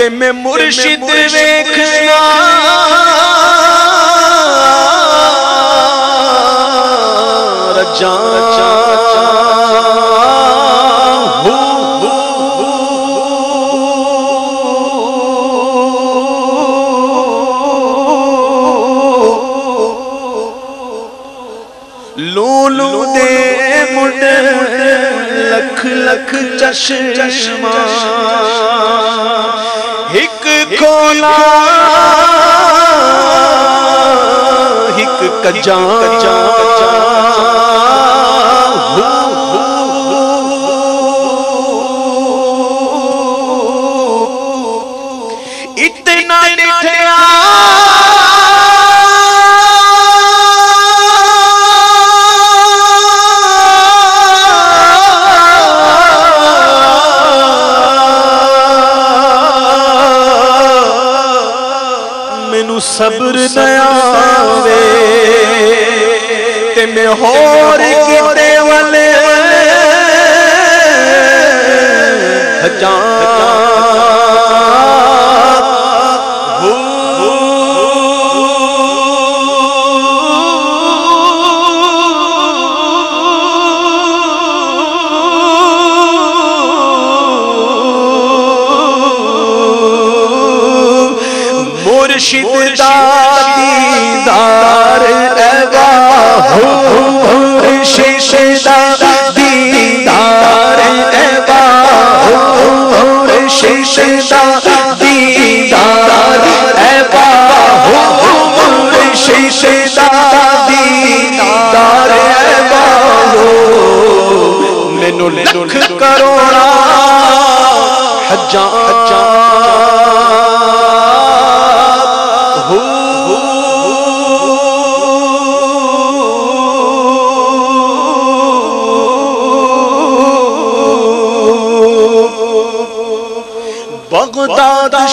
مرشد ویکھنا لولو دے مڈ لکھ لکھ چشمہ۔ کونا ہک کجا صبر نیا وے تے میں ہور کیتے والے مرشد دا دیدار اگا مرشد دا دیدار اگا مرشد دا دیدار اگا مرشد دا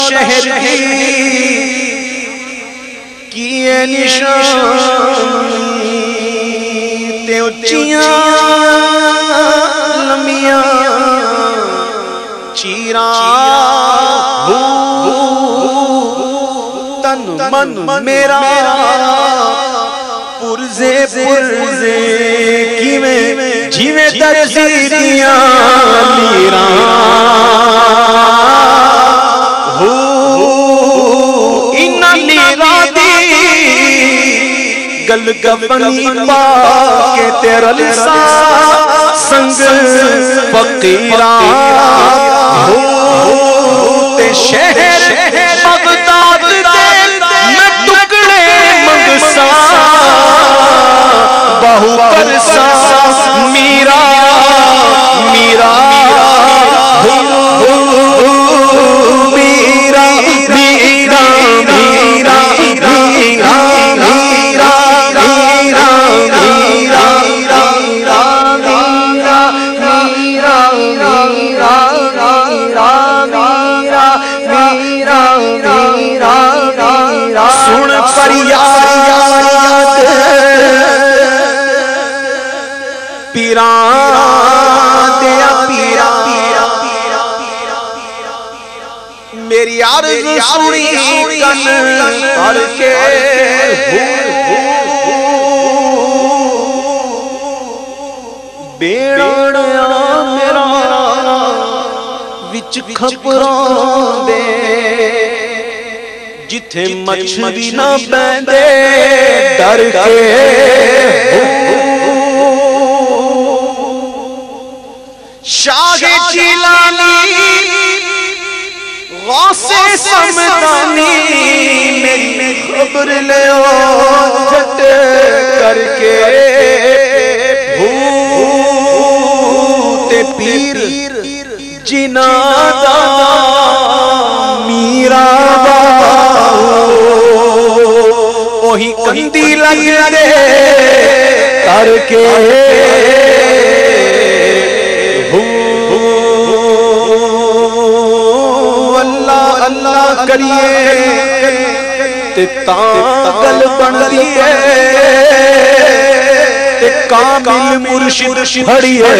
شہر کی نشان تے اچیاں لمیاں چیرا تن، من، میرا، پرزے پرزے کی کیویں، جیویں ترزیدیاں میرا۔ گل گپنی پا کے تیرا لسا سنگ فقیرہ ہو دیا پیرا میری عرض سنی کن کر کے بیڑیا میرا وچ کھپران دے جتھے مچھلی نہ بیندے ڈر کے جیلانی، غوث سمدانی میری خبر لیو جٹ کر کے بھوت پیر جنا دا میرا وہی کندی لگ دے کر کے کریے تے تاگل بن دیئے تے کامل مرشد بھڑیے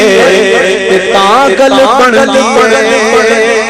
تے تاگل بن دیئے